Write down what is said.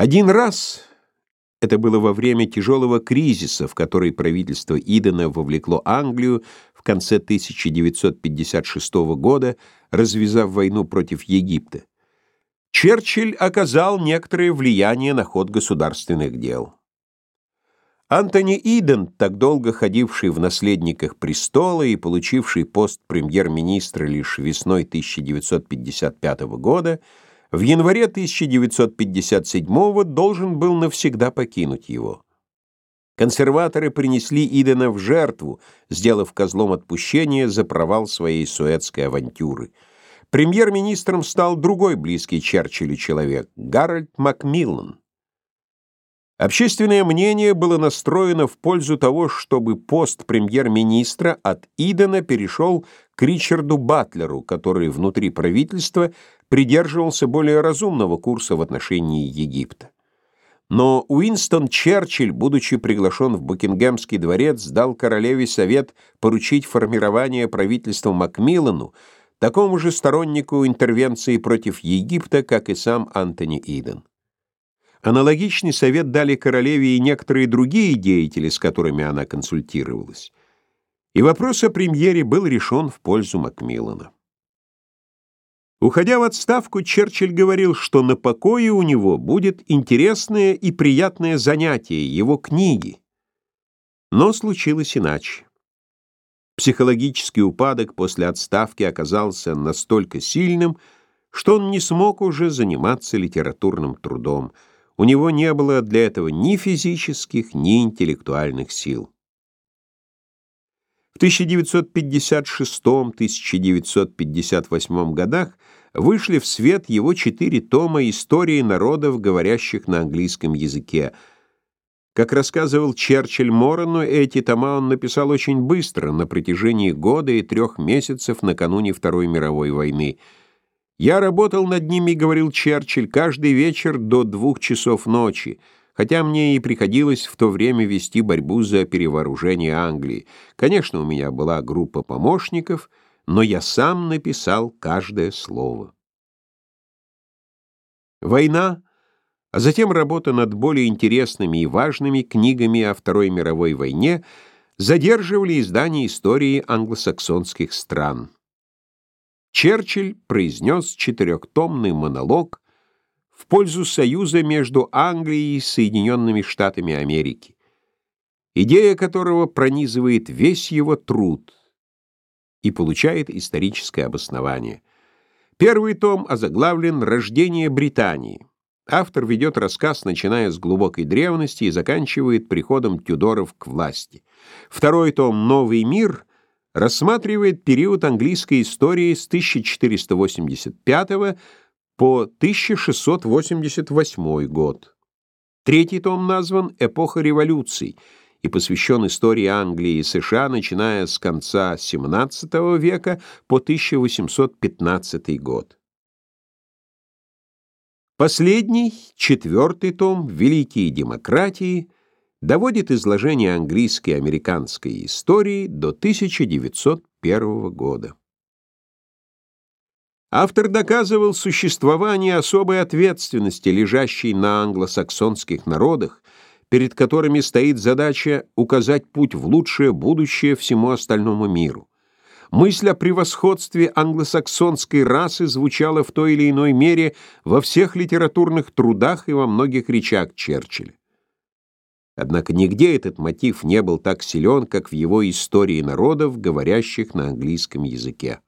Один раз, это было во время тяжелого кризиса, в который правительство Идена вовлекло Англию в конце 1956 года, развязав войну против Египта, Черчилль оказал некоторое влияние на ход государственных дел. Антони Иден, так долго ходивший в наследниках престола и получивший пост премьер-министра лишь весной 1955 года, в январе 1957 должен был навсегда покинуть его. Консерваторы принесли Идена в жертву, сделав козлом отпущения за провал своей суэцкой авантюры. Премьер-министром стал другой близкий Черчиллю человек — Гарольд Макмиллан. Общественное мнение было настроено в пользу того, чтобы пост премьер-министра от Идена перешел к Ричарду Батлеру, который внутри правительства придерживался более разумного курса в отношении Египта. Но Уинстон Черчилль, будучи приглашен в Букингемский дворец, дал королеве совет поручить формирование правительства Макмиллану, такому же стороннику интервенции против Египта, как и сам Антони Иден. Аналогичный совет дали королеве и некоторые другие деятели, с которыми она консультировалась. И вопрос о премьере был решен в пользу Макмиллана. Уходя в отставку, Черчилль говорил, что на покое у него будет интересное и приятное занятие, его книги. Но случилось иначе. Психологический упадок после отставки оказался настолько сильным, что он не смог уже заниматься литературным трудом — у него не было для этого ни физических, ни интеллектуальных сил. В 1956-1958 годах вышли в свет его четыре тома истории народов, говорящих на английском языке. Как рассказывал Черчилль Морону, эти тома он написал очень быстро, на протяжении года и трех месяцев накануне Второй мировой войны – я работал над ними, говорил Черчилль, каждый вечер до двух часов ночи, хотя мне и приходилось в то время вести борьбу за перевооружение Англии. Конечно, у меня была группа помощников, но я сам написал каждое слово. Война, а затем работа над более интересными и важными книгами о Второй мировой войне задерживали издание истории англосаксонских стран. Черчилль произнес четырехтомный монолог в пользу союза между Англией и Соединенными Штатами Америки, идея которого пронизывает весь его труд и получает историческое обоснование. Первый том озаглавлен «Рождение Британии». Автор ведет рассказ, начиная с глубокой древности и заканчивает приходом Тюдоров к власти. Второй том «Новый мир» рассматривает период английской истории с 1485 по 1688 год. Третий том назван «Эпоха революций» и посвящен истории Англии и США, начиная с конца XVII века по 1815 год. Последний, четвертый том «Великие демократии» доводит изложение английской и американской истории до 1901 года. Автор доказывал существование особой ответственности, лежащей на англосаксонских народах, перед которыми стоит задача указать путь в лучшее будущее всему остальному миру. Мысль о превосходстве англосаксонской расы звучала в той или иной мере во всех литературных трудах и во многих речах Черчилля. Однако нигде этот мотив не был так силен, как в его истории народов, говорящих на английском языке.